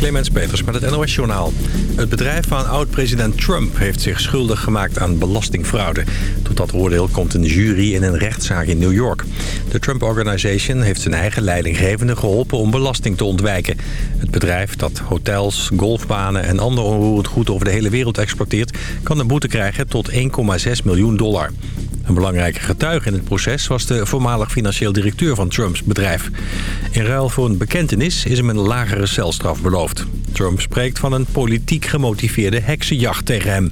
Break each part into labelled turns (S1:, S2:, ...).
S1: Clemens Peters met het NOS Journaal. Het bedrijf van oud-president Trump heeft zich schuldig gemaakt aan belastingfraude. Tot dat oordeel komt een jury in een rechtszaak in New York. De Trump Organization heeft zijn eigen leidinggevende geholpen om belasting te ontwijken. Het bedrijf dat hotels, golfbanen en ander onroerend goed over de hele wereld exporteert... kan een boete krijgen tot 1,6 miljoen dollar. Een belangrijke getuige in het proces was de voormalig financieel directeur van Trumps bedrijf. In ruil voor een bekentenis is hem een lagere celstraf beloofd. Trump spreekt van een politiek gemotiveerde heksenjacht tegen hem.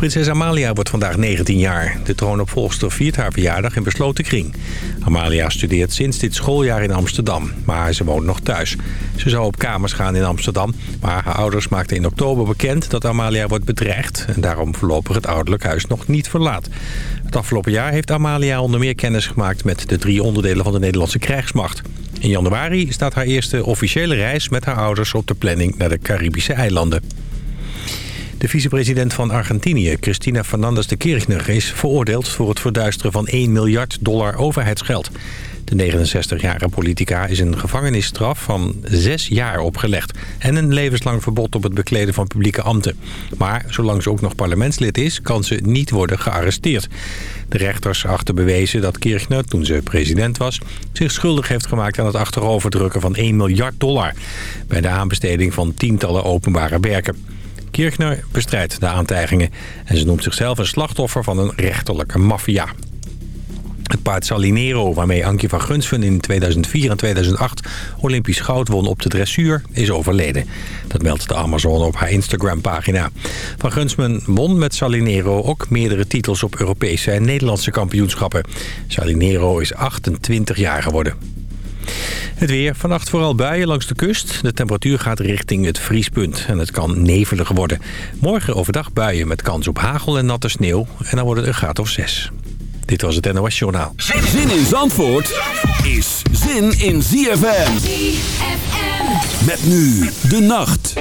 S1: Prinses Amalia wordt vandaag 19 jaar. De troonopvolgster viert haar verjaardag in besloten kring. Amalia studeert sinds dit schooljaar in Amsterdam, maar ze woont nog thuis. Ze zou op kamers gaan in Amsterdam, maar haar ouders maakten in oktober bekend dat Amalia wordt bedreigd... en daarom voorlopig het ouderlijk huis nog niet verlaat. Het afgelopen jaar heeft Amalia onder meer kennis gemaakt met de drie onderdelen van de Nederlandse krijgsmacht. In januari staat haar eerste officiële reis met haar ouders op de planning naar de Caribische eilanden. De vicepresident van Argentinië, Cristina Fernandez de Kirchner... is veroordeeld voor het verduisteren van 1 miljard dollar overheidsgeld. De 69-jarige politica is een gevangenisstraf van zes jaar opgelegd... en een levenslang verbod op het bekleden van publieke ambten. Maar zolang ze ook nog parlementslid is, kan ze niet worden gearresteerd. De rechters achten bewezen dat Kirchner, toen ze president was... zich schuldig heeft gemaakt aan het achteroverdrukken van 1 miljard dollar... bij de aanbesteding van tientallen openbare werken. Kirchner bestrijdt de aantijgingen en ze noemt zichzelf een slachtoffer van een rechterlijke maffia. Het paard Salinero, waarmee Ankie van Gunsven in 2004 en 2008 Olympisch goud won op de dressuur, is overleden. Dat meldt de Amazon op haar Instagram-pagina. Van Gunsven won met Salinero ook meerdere titels op Europese en Nederlandse kampioenschappen. Salinero is 28 jaar geworden. Het weer. Vannacht vooral buien langs de kust. De temperatuur gaat richting het vriespunt en het kan nevelig worden. Morgen overdag buien met kans op hagel en natte sneeuw. En dan wordt het een graad of 6. Dit was het NOS Journaal.
S2: Zin in Zandvoort is zin in ZFM. Met nu de nacht.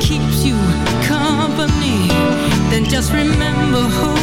S3: keeps you company. Then just remember who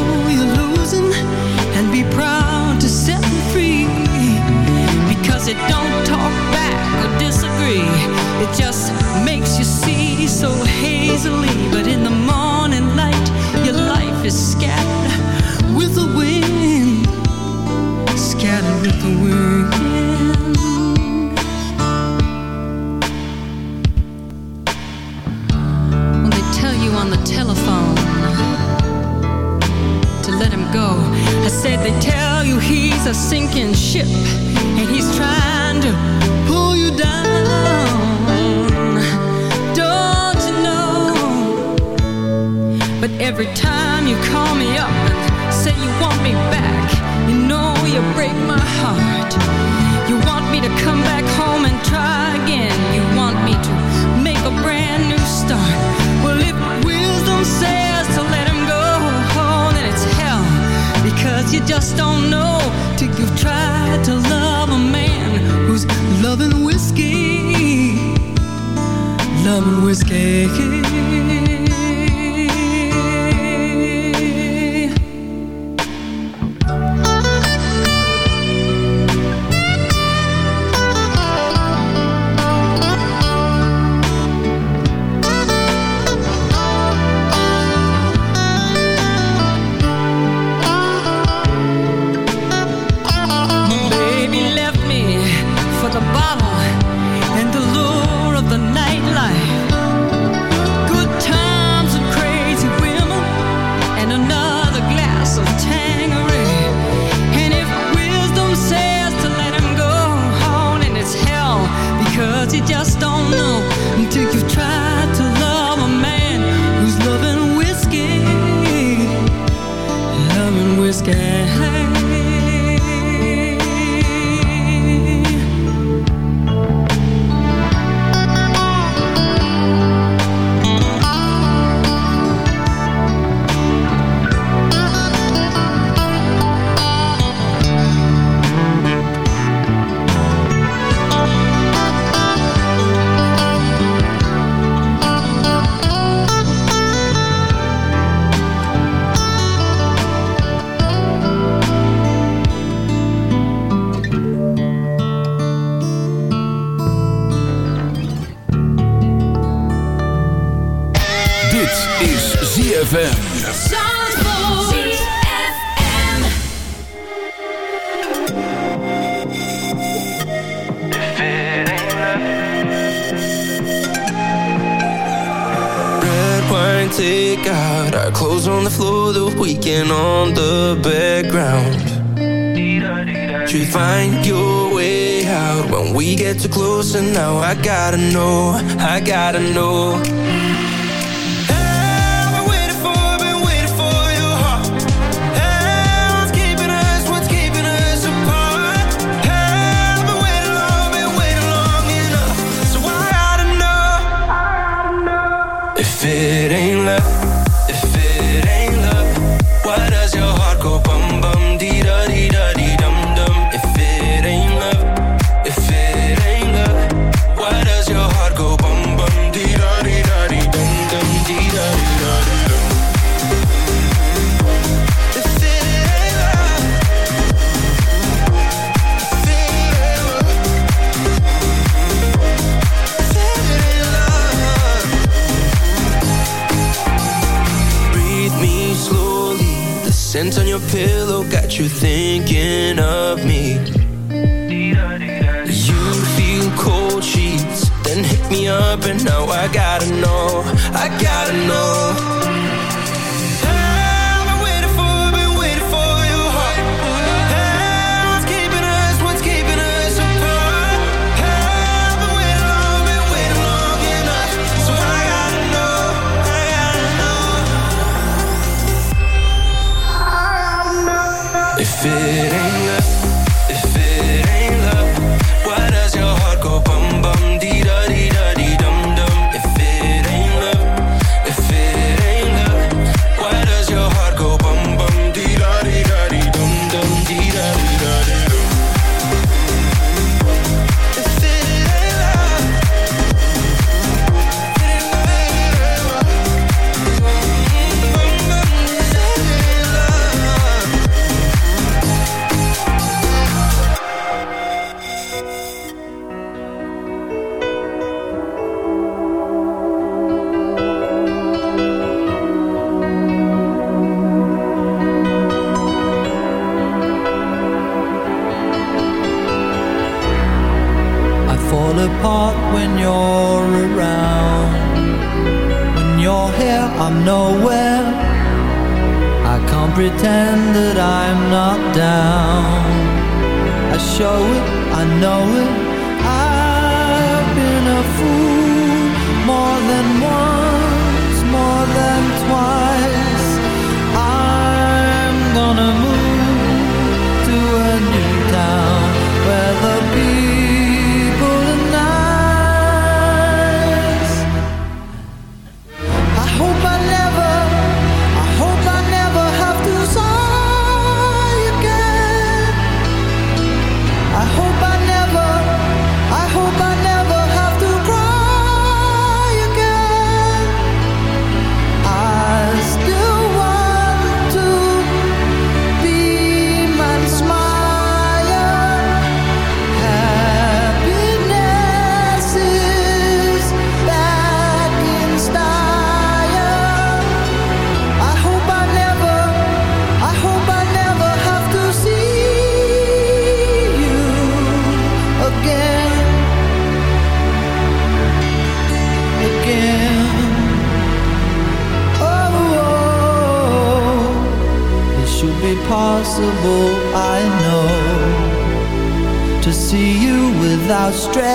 S3: I know it.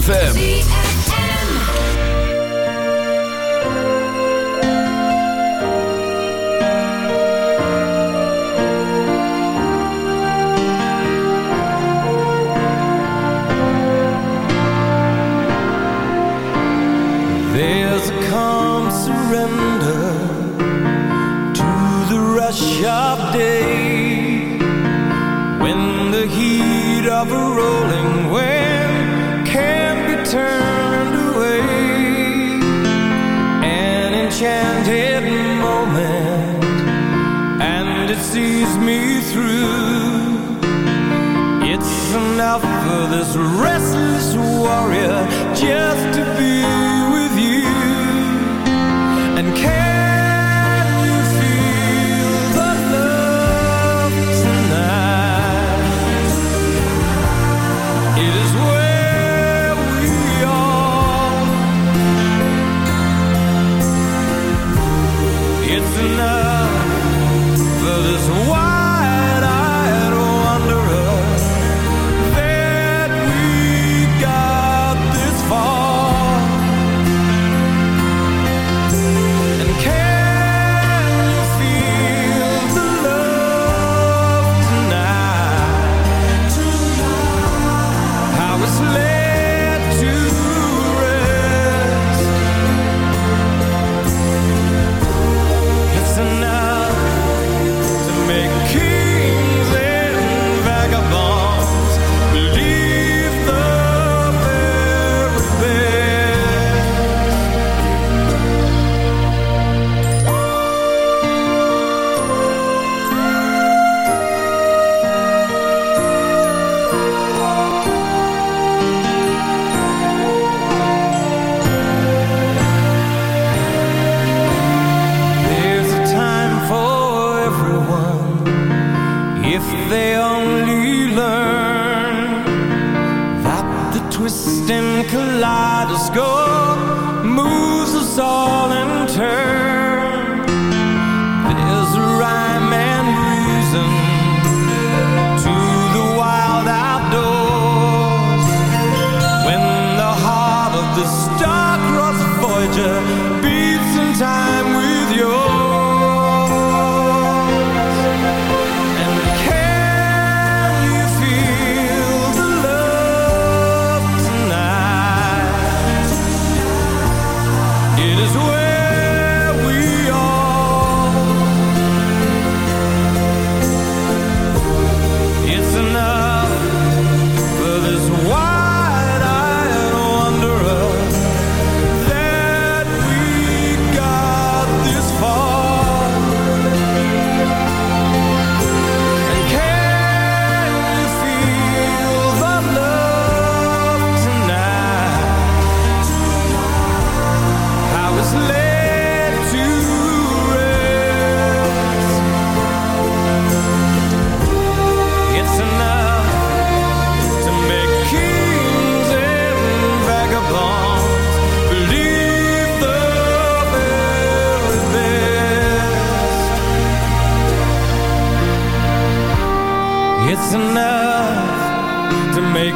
S4: ZFM.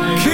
S4: Keep.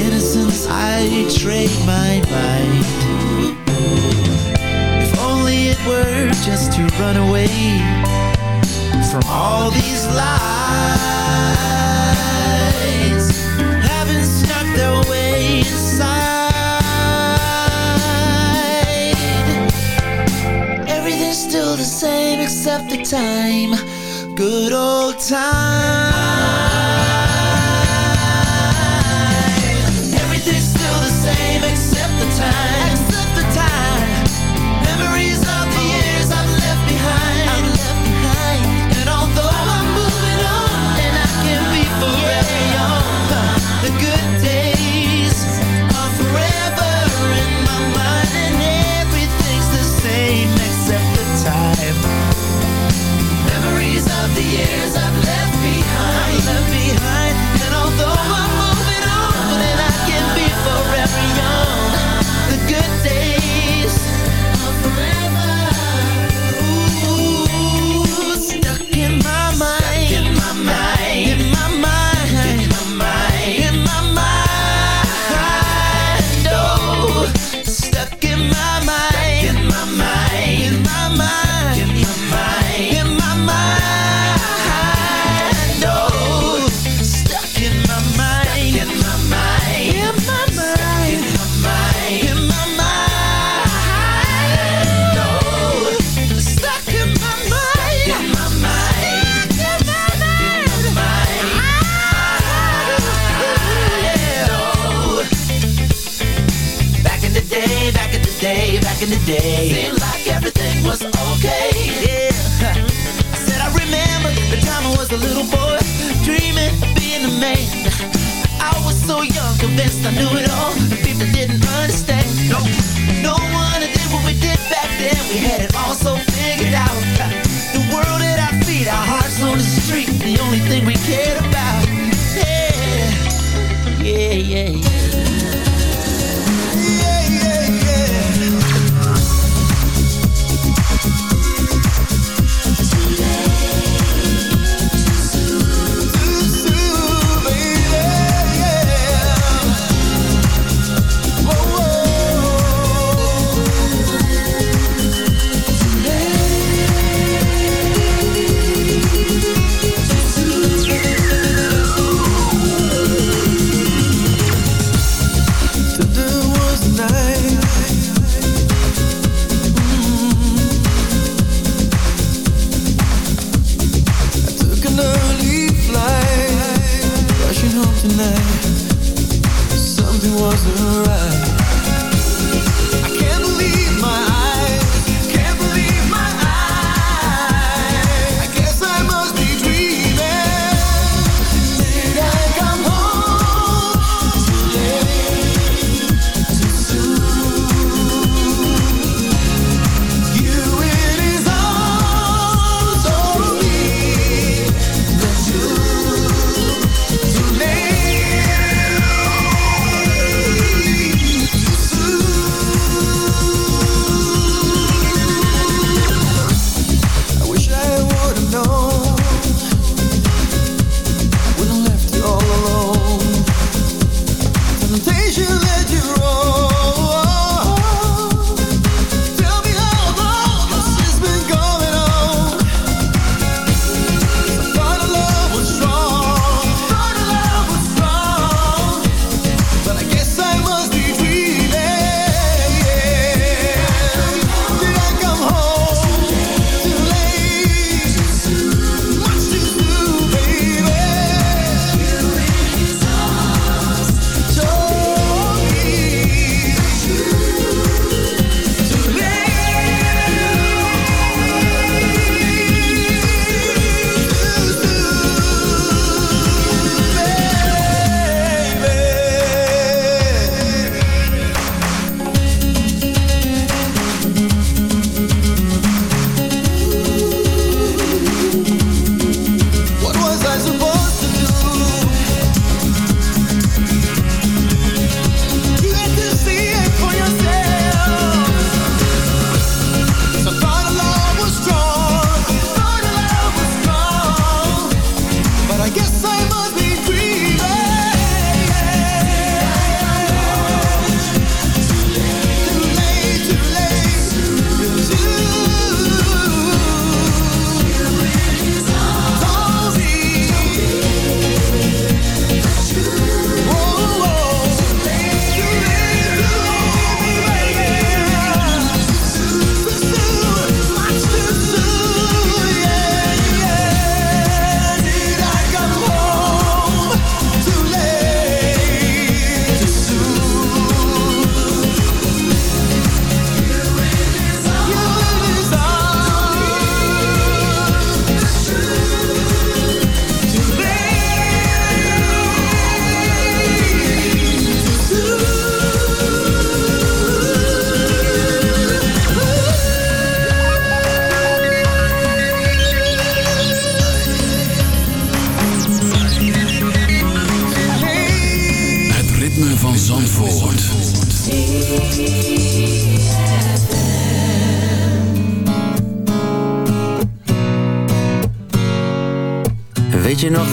S5: innocence I betrayed my mind. If only it were just to run away From all these lies. Having snuck their way inside. Everything's still the same except the time. Good old time.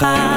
S6: weer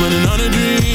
S7: running on a
S2: dream.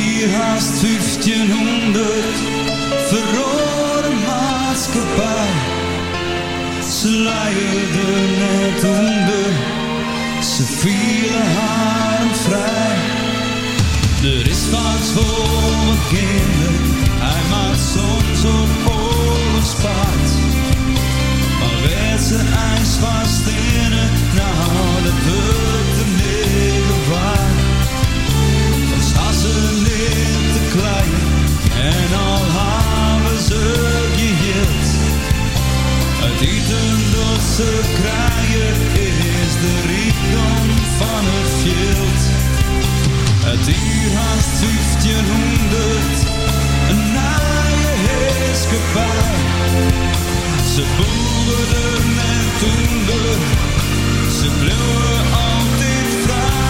S2: Hier haast 1500 verrode maatschappij. Ze leiden net onder, ze vielen haar vrij. Er is wat voor mijn kinderen, hij maakt soms op oorlogspaard. Maar werd ze ijs vast in het, nou dat wordt de waard. Dan geheeld. Het eten ze krijgen is de rijkdom van het veld. Het uur haast 1500, een naaie heerskepaar. Ze boerden en toender, ze bleven altijd vrij.